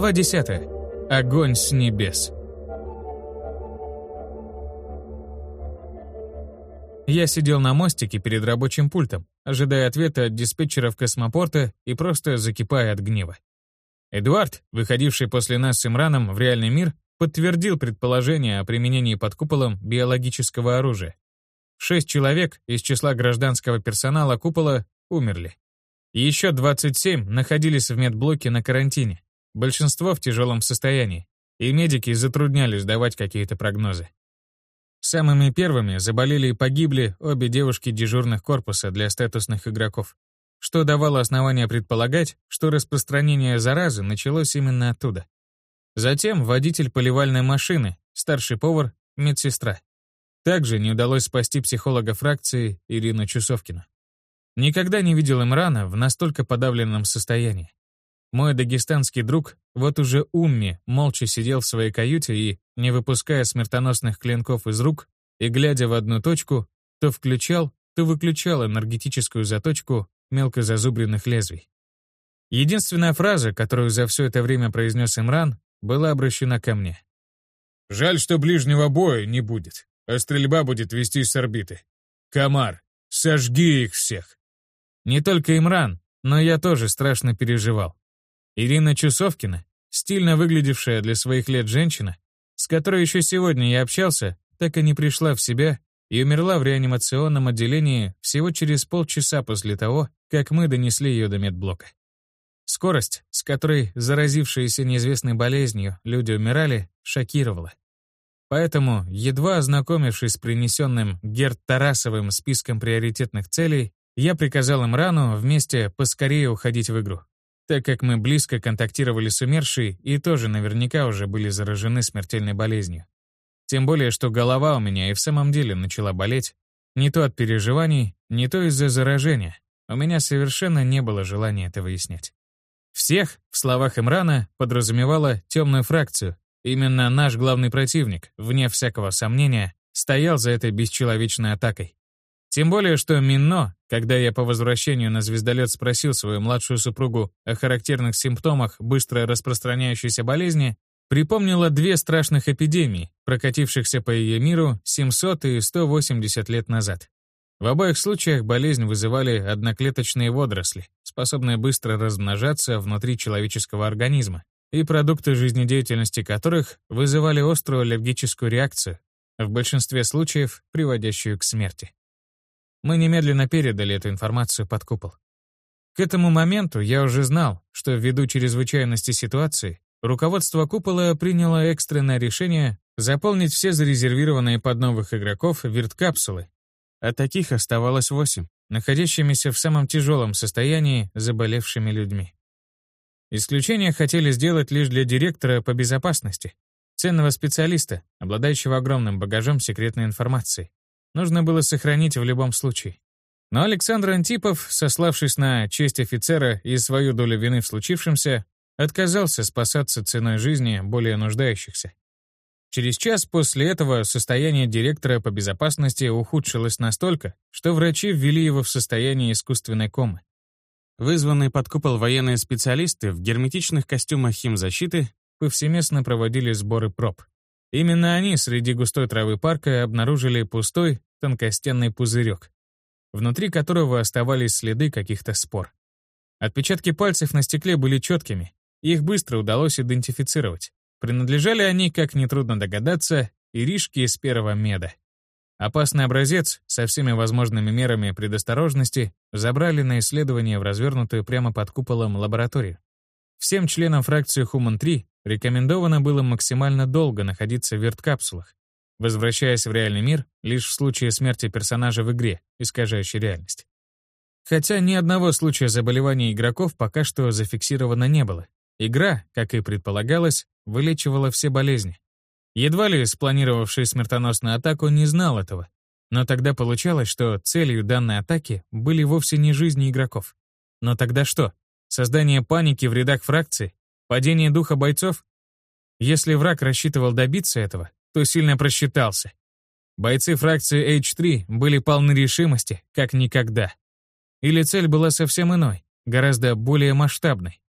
Глава 10. Огонь с небес. Я сидел на мостике перед рабочим пультом, ожидая ответа от диспетчеров космопорта и просто закипая от гнева. Эдуард, выходивший после нас с Имраном в реальный мир, подтвердил предположение о применении под куполом биологического оружия. Шесть человек из числа гражданского персонала купола умерли. Еще 27 находились в медблоке на карантине, большинство в тяжелом состоянии, и медики затруднялись давать какие-то прогнозы. Самыми первыми заболели и погибли обе девушки дежурных корпуса для статусных игроков, что давало основание предполагать, что распространение заразы началось именно оттуда. Затем водитель поливальной машины, старший повар, медсестра. Также не удалось спасти психолога фракции Ирину Чусовкину. Никогда не видел Имрана в настолько подавленном состоянии. Мой дагестанский друг, вот уже Умми, молча сидел в своей каюте и, не выпуская смертоносных клинков из рук и глядя в одну точку, то включал, то выключал энергетическую заточку мелко зазубренных лезвий. Единственная фраза, которую за все это время произнес Имран, была обращена ко мне. «Жаль, что ближнего боя не будет, а стрельба будет вестись с орбиты. Комар, сожги их всех!» Не только Имран, но я тоже страшно переживал. Ирина Чусовкина, стильно выглядевшая для своих лет женщина, с которой еще сегодня я общался, так и не пришла в себя и умерла в реанимационном отделении всего через полчаса после того, как мы донесли ее до медблока. Скорость, с которой заразившиеся неизвестной болезнью люди умирали, шокировала. Поэтому, едва ознакомившись с принесенным Герт Тарасовым списком приоритетных целей, я приказал им рану вместе поскорее уходить в игру так как мы близко контактировали с умершей и тоже наверняка уже были заражены смертельной болезнью. Тем более, что голова у меня и в самом деле начала болеть, не то от переживаний, не то из-за заражения. У меня совершенно не было желания это выяснять. Всех, в словах Имрана, подразумевала темную фракцию. Именно наш главный противник, вне всякого сомнения, стоял за этой бесчеловечной атакой. Тем более, что Минно, когда я по возвращению на звездолет спросил свою младшую супругу о характерных симптомах быстро распространяющейся болезни, припомнила две страшных эпидемии, прокатившихся по ее миру 700 и 180 лет назад. В обоих случаях болезнь вызывали одноклеточные водоросли, способные быстро размножаться внутри человеческого организма, и продукты жизнедеятельности которых вызывали острую аллергическую реакцию, в большинстве случаев приводящую к смерти. Мы немедленно передали эту информацию под купол. К этому моменту я уже знал, что ввиду чрезвычайности ситуации руководство купола приняло экстренное решение заполнить все зарезервированные под новых игроков верткапсулы, а таких оставалось восемь, находящимися в самом тяжелом состоянии заболевшими людьми. Исключение хотели сделать лишь для директора по безопасности, ценного специалиста, обладающего огромным багажом секретной информации нужно было сохранить в любом случае. Но Александр Антипов, сославшись на честь офицера и свою долю вины в случившемся, отказался спасаться ценой жизни более нуждающихся. Через час после этого состояние директора по безопасности ухудшилось настолько, что врачи ввели его в состояние искусственной комы. Вызванные под купол военные специалисты в герметичных костюмах химзащиты повсеместно проводили сборы проб. Именно они среди густой травы парка обнаружили пустой, тонкостенный пузырек, внутри которого оставались следы каких-то спор. Отпечатки пальцев на стекле были четкими, их быстро удалось идентифицировать. Принадлежали они, как нетрудно догадаться, Иришке из первого меда. Опасный образец со всеми возможными мерами предосторожности забрали на исследование в развернутую прямо под куполом лабораторию. Всем членам фракции Human-3 рекомендовано было максимально долго находиться в верткапсулах, возвращаясь в реальный мир лишь в случае смерти персонажа в игре, искажающей реальность. Хотя ни одного случая заболевания игроков пока что зафиксировано не было. Игра, как и предполагалось, вылечивала все болезни. Едва ли спланировавший смертоносную атаку не знал этого, но тогда получалось, что целью данной атаки были вовсе не жизни игроков. Но тогда что? Создание паники в рядах фракции? Падение духа бойцов? Если враг рассчитывал добиться этого, то сильно просчитался. Бойцы фракции H3 были полны решимости, как никогда. Или цель была совсем иной, гораздо более масштабной.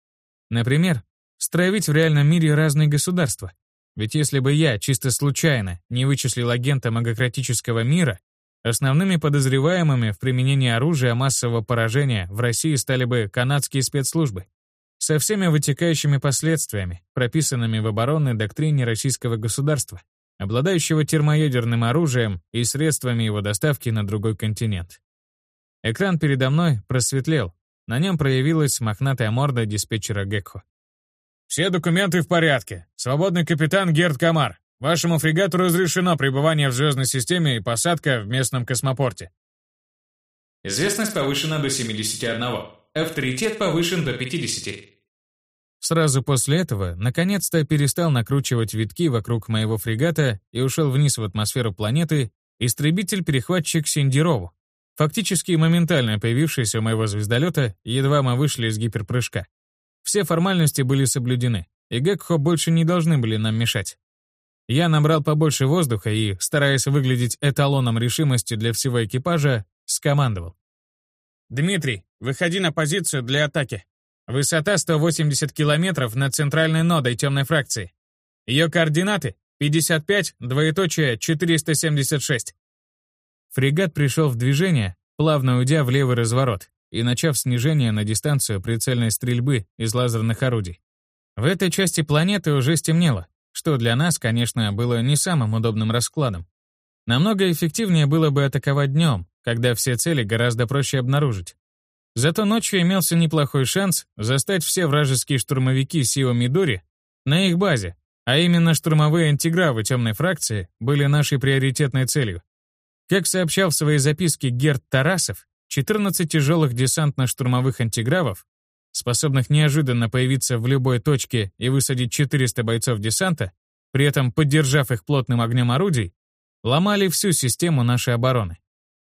Например, стравить в реальном мире разные государства. Ведь если бы я чисто случайно не вычислил агента магократического мира, основными подозреваемыми в применении оружия массового поражения в России стали бы канадские спецслужбы со всеми вытекающими последствиями, прописанными в оборонной доктрине российского государства, обладающего термоядерным оружием и средствами его доставки на другой континент. Экран передо мной просветлел, на нем проявилась мохнатая морда диспетчера Гекхо. «Все документы в порядке. Свободный капитан Герд Камар. Вашему фрегату разрешено пребывание в звездной системе и посадка в местном космопорте». Известность повышена до 71. Авторитет повышен до 50. Сразу после этого, наконец-то перестал накручивать витки вокруг моего фрегата и ушел вниз в атмосферу планеты истребитель-перехватчик Синдерову, фактически моментально появившийся у моего звездолета, едва мы вышли из гиперпрыжка. Все формальности были соблюдены, и Гекхо больше не должны были нам мешать. Я набрал побольше воздуха и, стараясь выглядеть эталоном решимости для всего экипажа, скомандовал. «Дмитрий, выходи на позицию для атаки. Высота 180 километров над центральной нодой темной фракции. Ее координаты 55, двоеточие 476». Фрегат пришел в движение, плавно уйдя в левый разворот, и начав снижение на дистанцию прицельной стрельбы из лазерных орудий. В этой части планеты уже стемнело, что для нас, конечно, было не самым удобным раскладом. Намного эффективнее было бы атаковать днем, когда все цели гораздо проще обнаружить. Зато ночью имелся неплохой шанс застать все вражеские штурмовики Сио Мидори на их базе, а именно штурмовые антигравы темной фракции были нашей приоритетной целью. Как сообщал в своей записке Герт Тарасов, 14 тяжелых десантно-штурмовых антигравов, способных неожиданно появиться в любой точке и высадить 400 бойцов десанта, при этом поддержав их плотным огнем орудий, ломали всю систему нашей обороны.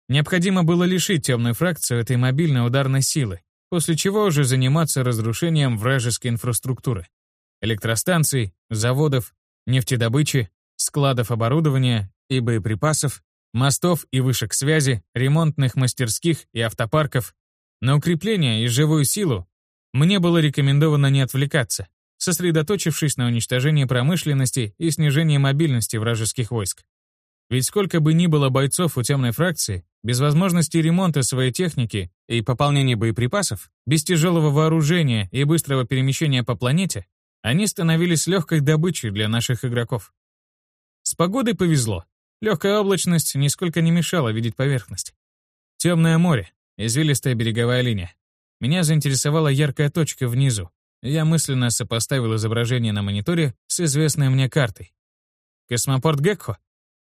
Необходимо было лишить темную фракцию этой мобильной ударной силы, после чего уже заниматься разрушением вражеской инфраструктуры. Электростанций, заводов, нефтедобычи, складов оборудования и боеприпасов, мостов и вышек связи, ремонтных мастерских и автопарков. На укрепление и живую силу мне было рекомендовано не отвлекаться, сосредоточившись на уничтожении промышленности и снижении мобильности вражеских войск. Ведь сколько бы ни было бойцов у темной фракции, без возможности ремонта своей техники и пополнения боеприпасов, без тяжелого вооружения и быстрого перемещения по планете, они становились легкой добычей для наших игроков. С погодой повезло. Легкая облачность нисколько не мешала видеть поверхность. Темное море, извилистая береговая линия. Меня заинтересовала яркая точка внизу. Я мысленно сопоставил изображение на мониторе с известной мне картой. Космопорт Гекхо?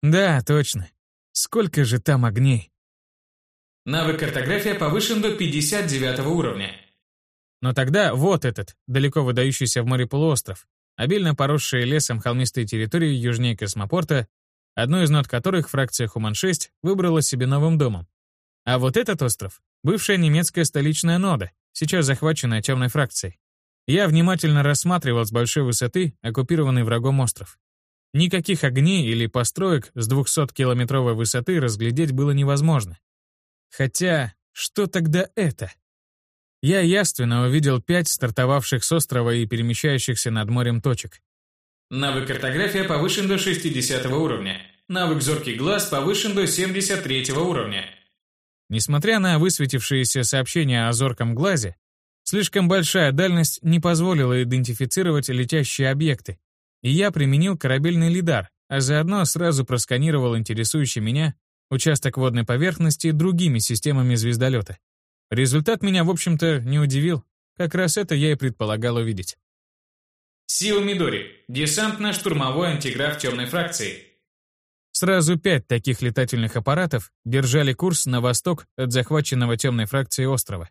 Да, точно. Сколько же там огней? Навык картография повышен до 59 уровня. Но тогда вот этот, далеко выдающийся в море полуостров, обильно поросшие лесом холмистые территории южнее космопорта, одну из нот которых фракция Хуман-6 выбрала себе новым домом. А вот этот остров — бывшая немецкая столичная нода, сейчас захваченная темной фракцией. Я внимательно рассматривал с большой высоты оккупированный врагом остров. Никаких огней или построек с 200-километровой высоты разглядеть было невозможно. Хотя, что тогда это? Я явственно увидел пять стартовавших с острова и перемещающихся над морем точек. Навык картография повышен до 60 уровня. Навык зоркий глаз повышен до 73 уровня. Несмотря на высветившиеся сообщения о зорком глазе, слишком большая дальность не позволила идентифицировать летящие объекты, и я применил корабельный лидар, а заодно сразу просканировал интересующий меня участок водной поверхности другими системами звездолета. Результат меня, в общем-то, не удивил. Как раз это я и предполагал увидеть. Сио Мидори. Десантно-штурмовой антиграф темной фракции. Сразу пять таких летательных аппаратов держали курс на восток от захваченного темной фракции острова.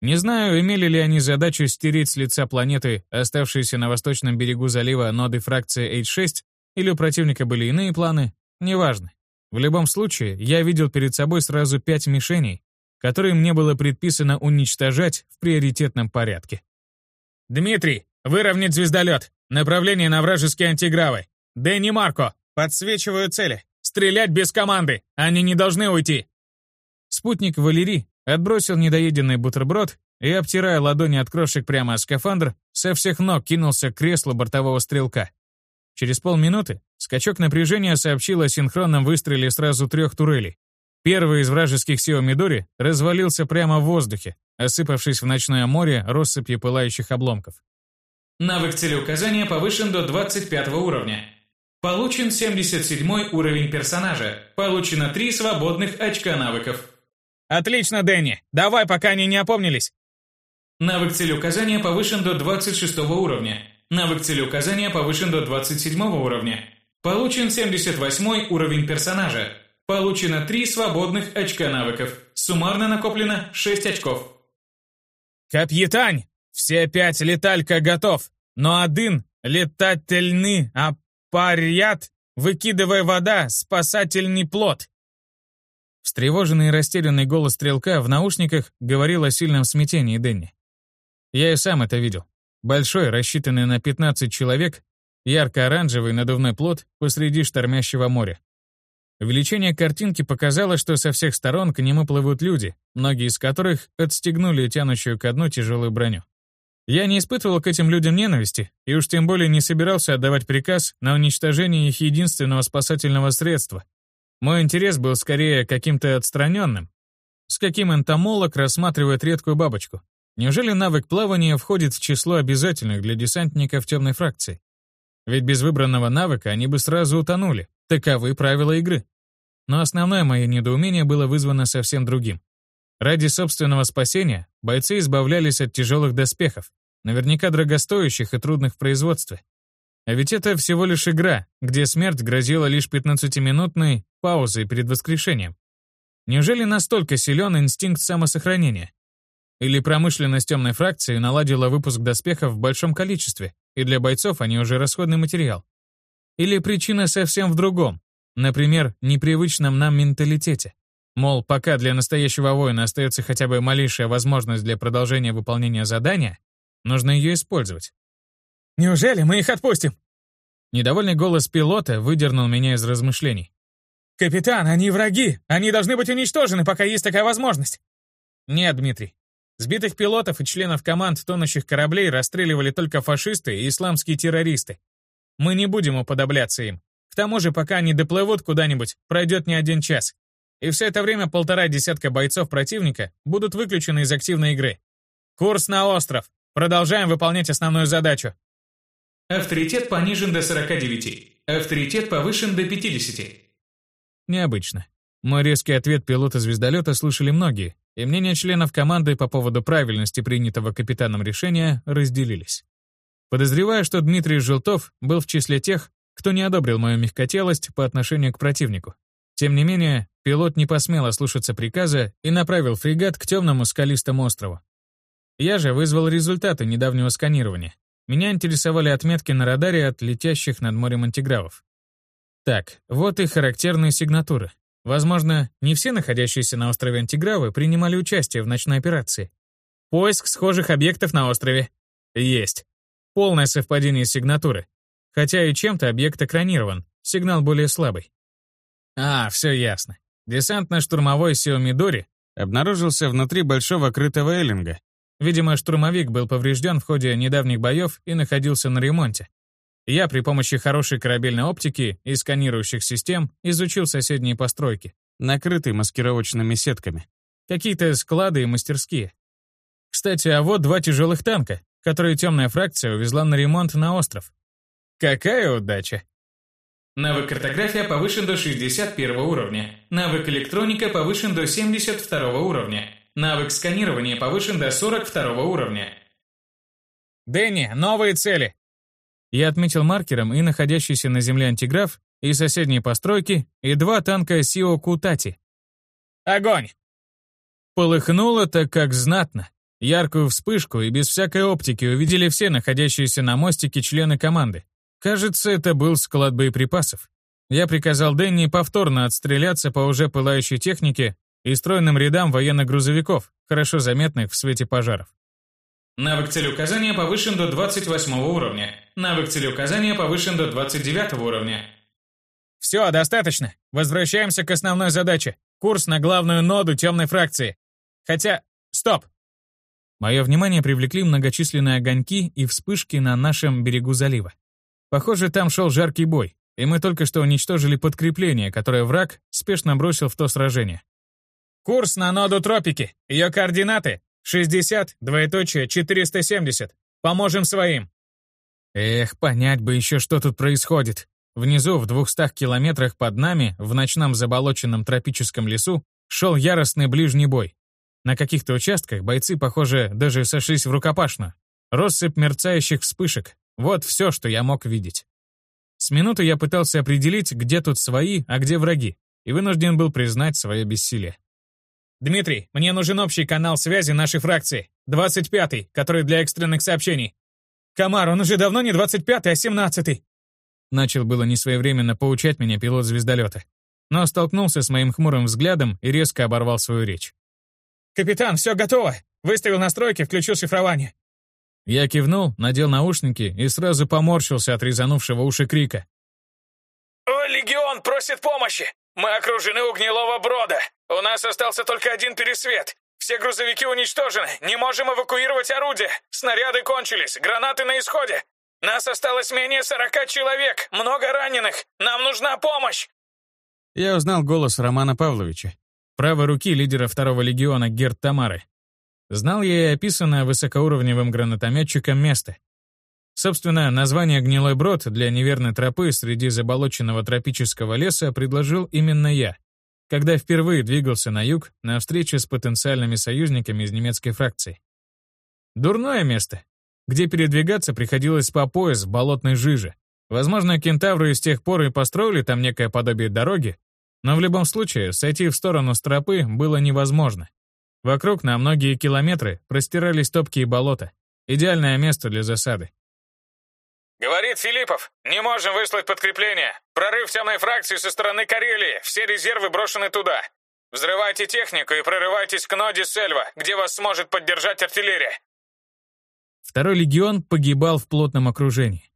Не знаю, имели ли они задачу стереть с лица планеты оставшиеся на восточном берегу залива ноды фракции H6, или у противника были иные планы, неважно. В любом случае, я видел перед собой сразу пять мишеней, которые мне было предписано уничтожать в приоритетном порядке. «Дмитрий, выровнять звездолет! Направление на вражеские антигравы! Дэнни Марко, подсвечиваю цели! Стрелять без команды! Они не должны уйти!» Спутник Валерий отбросил недоеденный бутерброд и, обтирая ладони от крошек прямо о скафандр, со всех ног кинулся к креслу бортового стрелка. Через полминуты скачок напряжения сообщил о синхронном выстреле сразу трех турелей. Первый из вражеских сил Мидори развалился прямо в воздухе, осыпавшись в ночное море россыпью пылающих обломков. Навык целеуказания повышен до 25 уровня. Получен 77 уровень персонажа. Получено 3 свободных очка навыков. Отлично, Дэнни. Давай, пока они не опомнились. Навык целеуказания повышен до 26 уровня. Навык целеуказания повышен до 27 уровня. Получен 78 уровень персонажа. Получено 3 свободных очка навыков. Суммарно накоплено 6 очков. Капитань, все пять леталька готов, но один летательный аппарят, выкидывая вода, спасательный плод. Встревоженный и растерянный голос стрелка в наушниках говорил о сильном смятении Дэнни. Я и сам это видел. Большой, рассчитанный на 15 человек, ярко-оранжевый надувной плод посреди штормящего моря. Увеличение картинки показало, что со всех сторон к нему плывут люди, многие из которых отстегнули тянущую ко дну тяжелую броню. Я не испытывал к этим людям ненависти, и уж тем более не собирался отдавать приказ на уничтожение их единственного спасательного средства. Мой интерес был скорее каким-то отстраненным, с каким энтомолог рассматривает редкую бабочку. Неужели навык плавания входит в число обязательных для десантников темной фракции? Ведь без выбранного навыка они бы сразу утонули. Таковы правила игры. Но основное мое недоумение было вызвано совсем другим. Ради собственного спасения бойцы избавлялись от тяжелых доспехов, наверняка дорогостоящих и трудных в производстве. А ведь это всего лишь игра, где смерть грозила лишь 15-минутной паузой перед воскрешением. Неужели настолько силен инстинкт самосохранения? Или промышленность темной фракции наладила выпуск доспехов в большом количестве, и для бойцов они уже расходный материал. Или причина совсем в другом, например, непривычном нам менталитете. Мол, пока для настоящего воина остается хотя бы малейшая возможность для продолжения выполнения задания, нужно ее использовать. «Неужели мы их отпустим?» Недовольный голос пилота выдернул меня из размышлений. «Капитан, они враги! Они должны быть уничтожены, пока есть такая возможность!» «Нет, Дмитрий, Сбитых пилотов и членов команд тонущих кораблей расстреливали только фашисты и исламские террористы. Мы не будем уподобляться им. К тому же, пока они доплывут куда-нибудь, пройдет не один час. И все это время полтора десятка бойцов противника будут выключены из активной игры. Курс на остров. Продолжаем выполнять основную задачу. Авторитет понижен до 49. Авторитет повышен до 50. Необычно. Мой резкий ответ пилота звездолета слышали многие, и мнения членов команды по поводу правильности принятого капитаном решения разделились. Подозреваю, что Дмитрий Желтов был в числе тех, кто не одобрил мою мягкотелость по отношению к противнику. Тем не менее, пилот не посмел ослушаться приказа и направил фрегат к темному скалистому острову. Я же вызвал результаты недавнего сканирования. Меня интересовали отметки на радаре от летящих над морем антигравов. Так, вот и характерные сигнатуры. Возможно, не все находящиеся на острове Антигравы принимали участие в ночной операции. Поиск схожих объектов на острове. Есть. Полное совпадение сигнатуры. Хотя и чем-то объект экранирован, сигнал более слабый. А, все ясно. Десантно-штурмовой Сио Мидори обнаружился внутри большого крытого эллинга. Видимо, штурмовик был поврежден в ходе недавних боев и находился на ремонте. Я при помощи хорошей корабельной оптики и сканирующих систем изучил соседние постройки, накрытые маскировочными сетками. Какие-то склады и мастерские. Кстати, а вот два тяжелых танка, которые темная фракция увезла на ремонт на остров. Какая удача! Навык картография повышен до 61 уровня. Навык электроника повышен до 72 уровня. Навык сканирования повышен до 42 уровня. Дэнни, новые цели. Я отметил маркером и находящийся на земле антиграф, и соседние постройки, и два танка Сио Кутати. Огонь! Полыхнуло так как знатно. Яркую вспышку и без всякой оптики увидели все находящиеся на мостике члены команды. Кажется, это был склад боеприпасов. Я приказал Дэнни повторно отстреляться по уже пылающей технике и стройным рядам военных грузовиков, хорошо заметных в свете пожаров. Навык целеуказания повышен до 28 уровня. Навык целеуказания повышен до 29 уровня. Все, достаточно. Возвращаемся к основной задаче. Курс на главную ноду темной фракции. Хотя... Стоп! Мое внимание привлекли многочисленные огоньки и вспышки на нашем берегу залива. Похоже, там шел жаркий бой, и мы только что уничтожили подкрепление, которое враг спешно бросил в то сражение. Курс на ноду тропики. Ее координаты 60, двоеточие, 470. Поможем своим. Эх, понять бы еще, что тут происходит. Внизу, в двухстах километрах под нами, в ночном заболоченном тропическом лесу, шел яростный ближний бой. На каких-то участках бойцы, похоже, даже сошлись в рукопашную. Россыпь мерцающих вспышек. Вот все, что я мог видеть. С минуты я пытался определить, где тут свои, а где враги, и вынужден был признать свое бессилие. «Дмитрий, мне нужен общий канал связи нашей фракции, 25-й, который для экстренных сообщений. Комар, он уже давно не 25-й, а 17-й». Начал было несвоевременно поучать меня пилот звездолета, но столкнулся с моим хмурым взглядом и резко оборвал свою речь. «Капитан, все готово! Выставил настройки, включил шифрование». Я кивнул, надел наушники и сразу поморщился от резанувшего уши крика. «О, легион просит помощи! Мы окружены у гнилого брода! У нас остался только один пересвет! Все грузовики уничтожены! Не можем эвакуировать орудия! Снаряды кончились! Гранаты на исходе! Нас осталось менее сорока человек! Много раненых! Нам нужна помощь!» Я узнал голос Романа Павловича, правой руки лидера второго легиона Герд Тамары. Знал я и описанное высокоуровневым гранатометчиком место. Собственно, название «Гнилой брод» для неверной тропы среди заболоченного тропического леса предложил именно я, когда впервые двигался на юг на встречу с потенциальными союзниками из немецкой фракции. Дурное место, где передвигаться приходилось по пояс в болотной жиже. Возможно, кентавры с тех пор и построили там некое подобие дороги, но в любом случае, сойти в сторону с тропы было невозможно. Вокруг на многие километры простирались топкие болота. Идеальное место для засады. «Говорит Филиппов, не можем выслать подкрепление. Прорыв темной фракции со стороны Карелии, все резервы брошены туда. Взрывайте технику и прорывайтесь к Ноде Сельва, где вас сможет поддержать артиллерия». Второй легион погибал в плотном окружении.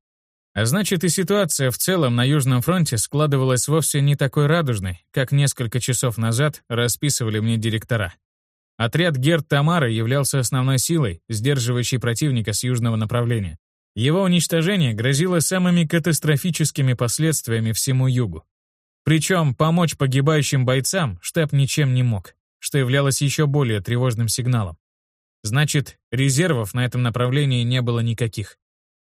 А значит, и ситуация в целом на Южном фронте складывалась вовсе не такой радужной, как несколько часов назад расписывали мне директора. Отряд Герд Тамара являлся основной силой, сдерживающей противника с южного направления. Его уничтожение грозило самыми катастрофическими последствиями всему югу. Причем помочь погибающим бойцам штаб ничем не мог, что являлось еще более тревожным сигналом. Значит, резервов на этом направлении не было никаких.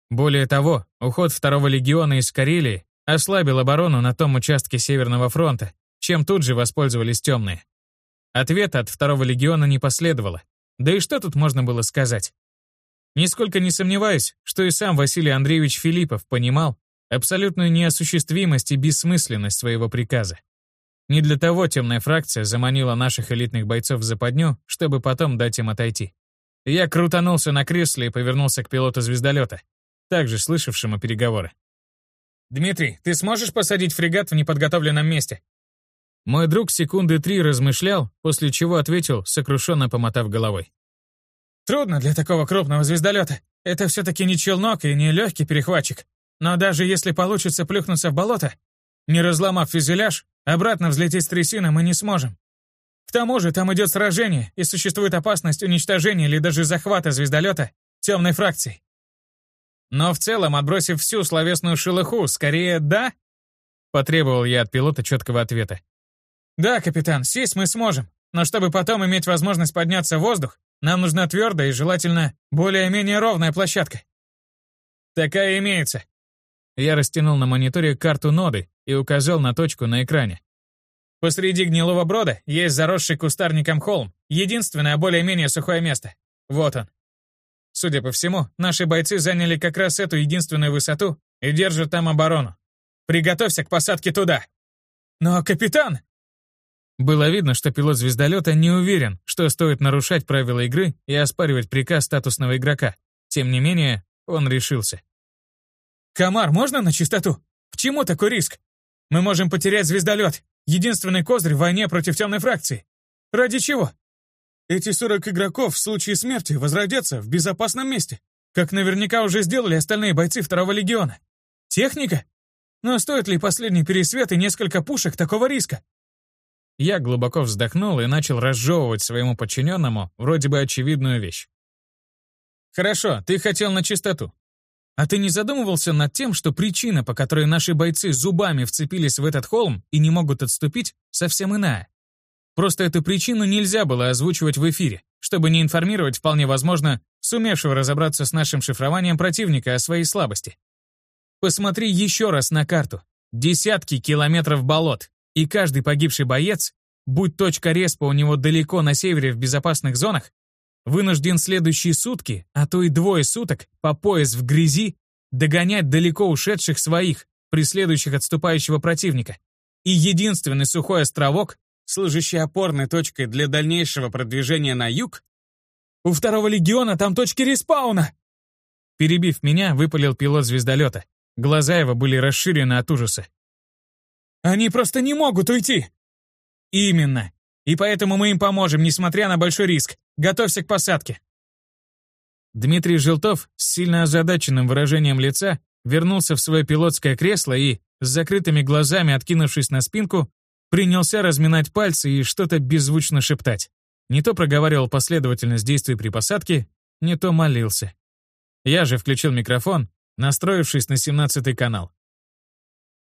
Более того, уход второго легиона из Карелии ослабил оборону на том участке Северного фронта, чем тут же воспользовались темные. Ответа от второго легиона не последовало. Да и что тут можно было сказать? Нисколько не сомневаюсь, что и сам Василий Андреевич Филиппов понимал абсолютную неосуществимость и бессмысленность своего приказа. Не для того темная фракция заманила наших элитных бойцов в западню, чтобы потом дать им отойти. Я крутанулся на кресле и повернулся к пилоту звездолета, также слышавшему переговоры. «Дмитрий, ты сможешь посадить фрегат в неподготовленном месте?» Мой друг секунды три размышлял, после чего ответил, сокрушенно помотав головой. «Трудно для такого крупного звездолета. Это все-таки не челнок и не легкий перехватчик. Но даже если получится плюхнуться в болото, не разломав фюзеляж, обратно взлететь с трясины мы не сможем. К тому же там идет сражение, и существует опасность уничтожения или даже захвата звездолета темной фракцией. Но в целом, отбросив всю словесную шелуху, скорее «да», потребовал я от пилота четкого ответа. «Да, капитан, сесть мы сможем, но чтобы потом иметь возможность подняться в воздух, нам нужна твердая и, желательно, более-менее ровная площадка». «Такая имеется». Я растянул на мониторе карту ноды и указал на точку на экране. Посреди гнилого брода есть заросший кустарником холм, единственное более-менее сухое место. Вот он. Судя по всему, наши бойцы заняли как раз эту единственную высоту и держат там оборону. Приготовься к посадке туда. Но, капитан... Было видно, что пилот звездолета не уверен, что стоит нарушать правила игры и оспаривать приказ статусного игрока. Тем не менее, он решился. «Комар, можно на чистоту? К чему такой риск? Мы можем потерять звездолет, единственный козырь в войне против темной фракции. Ради чего? Эти 40 игроков в случае смерти возродятся в безопасном месте, как наверняка уже сделали остальные бойцы второго легиона. Техника? Но стоит ли последний пересвет и несколько пушек такого риска? Я глубоко вздохнул и начал разжевывать своему подчиненному вроде бы очевидную вещь. Хорошо, ты хотел на чистоту. А ты не задумывался над тем, что причина, по которой наши бойцы зубами вцепились в этот холм и не могут отступить, совсем иная? Просто эту причину нельзя было озвучивать в эфире, чтобы не информировать, вполне возможно, сумевшего разобраться с нашим шифрованием противника о своей слабости. Посмотри еще раз на карту. Десятки километров болот, и каждый погибший боец, будь точка респа у него далеко на севере в безопасных зонах, вынужден следующие сутки, а то и двое суток, по пояс в грязи, догонять далеко ушедших своих, преследующих отступающего противника. И единственный сухой островок, служащий опорной точкой для дальнейшего продвижения на юг, у второго легиона там точки респауна!» Перебив меня, выпалил пилот звездолета. Глаза его были расширены от ужаса. «Они просто не могут уйти!» «Именно. И поэтому мы им поможем, несмотря на большой риск. Готовься к посадке». Дмитрий Желтов с сильно озадаченным выражением лица вернулся в свое пилотское кресло и, с закрытыми глазами откинувшись на спинку, принялся разминать пальцы и что-то беззвучно шептать. Не то проговаривал последовательность действий при посадке, не то молился. Я же включил микрофон, настроившись на 17 канал.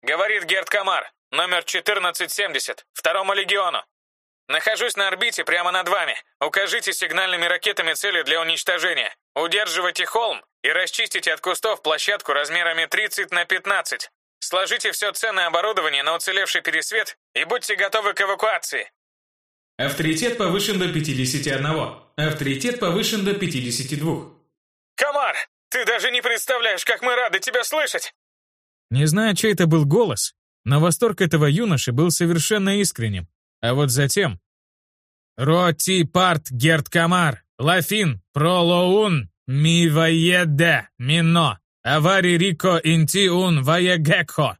«Говорит Герд Камар, номер 1470, второму легиону. Нахожусь на орбите прямо над вами. Укажите сигнальными ракетами цели для уничтожения. Удерживайте холм и расчистите от кустов площадку размерами 30 на 15. Сложите все ценное оборудование на уцелевший пересвет и будьте готовы к эвакуации. Авторитет повышен до 51. Авторитет повышен до 52. Комар, ты даже не представляешь, как мы рады тебя слышать! Не знаю, чей это был голос, но восторг этого юноши был совершенно искренним. А вот затем... «Роти парт герт камар, лафин, пролоун, ми ваеде, мино, авари рико инти ун ваегекхо».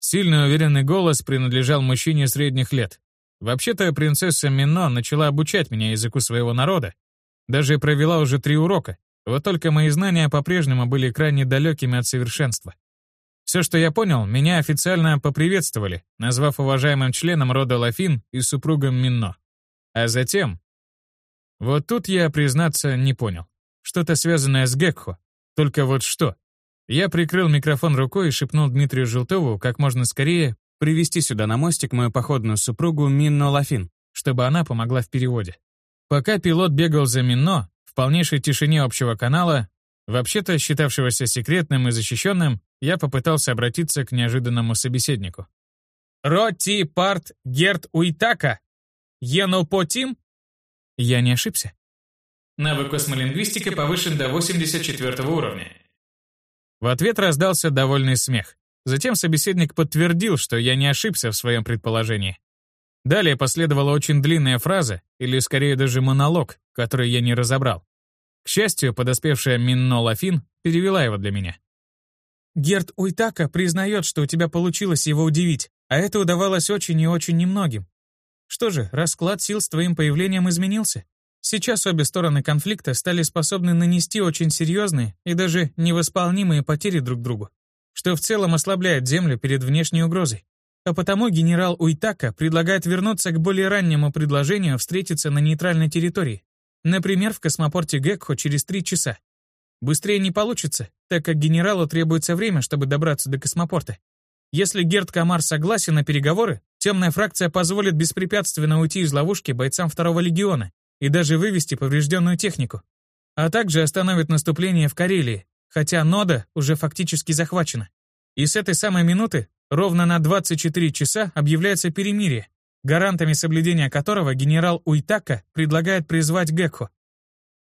Сильный уверенный голос принадлежал мужчине средних лет, Вообще-то принцесса Мино начала обучать меня языку своего народа. Даже провела уже три урока. Вот только мои знания по-прежнему были крайне далекими от совершенства. Все, что я понял, меня официально поприветствовали, назвав уважаемым членом рода Лафин и супругом Минно. А затем... Вот тут я, признаться, не понял. Что-то связанное с Гекхо. Только вот что? Я прикрыл микрофон рукой и шепнул Дмитрию Желтову как можно скорее привести сюда на мостик мою походную супругу Минно Лафин, чтобы она помогла в переводе. Пока пилот бегал за Минно, в полнейшей тишине общего канала, вообще-то считавшегося секретным и защищенным, я попытался обратиться к неожиданному собеседнику. «Роти парт герт уитака? Енопотим?» Я не ошибся. Навык космолингвистика повышен до 84 уровня. В ответ раздался довольный смех. Затем собеседник подтвердил, что я не ошибся в своем предположении. Далее последовала очень длинная фраза, или скорее даже монолог, который я не разобрал. К счастью, подоспевшая Минно Лафин перевела его для меня. «Герд Уйтака признает, что у тебя получилось его удивить, а это удавалось очень и очень немногим. Что же, расклад сил с твоим появлением изменился. Сейчас обе стороны конфликта стали способны нанести очень серьезные и даже невосполнимые потери друг другу что в целом ослабляет Землю перед внешней угрозой. А потому генерал Уйтака предлагает вернуться к более раннему предложению встретиться на нейтральной территории. Например, в космопорте Гекхо через три часа. Быстрее не получится, так как генералу требуется время, чтобы добраться до космопорта. Если Герд Камар согласен на переговоры, темная фракция позволит беспрепятственно уйти из ловушки бойцам второго легиона и даже вывести поврежденную технику. А также остановит наступление в Карелии, хотя нода уже фактически захвачена. И с этой самой минуты ровно на 24 часа объявляется перемирие, гарантами соблюдения которого генерал Уйтака предлагает призвать Гекхо.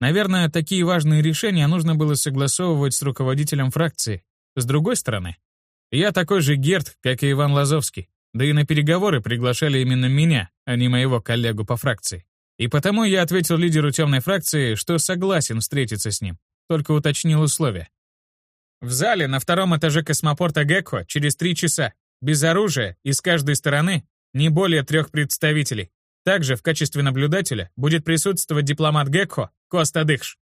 Наверное, такие важные решения нужно было согласовывать с руководителем фракции. С другой стороны, я такой же Герд, как и Иван Лазовский, да и на переговоры приглашали именно меня, а не моего коллегу по фракции. И потому я ответил лидеру темной фракции, что согласен встретиться с ним только уточнил условия. В зале на втором этаже космопорта Гекко через три часа, без оружия и с каждой стороны не более трех представителей. Также в качестве наблюдателя будет присутствовать дипломат Гекко Коста Дыхш.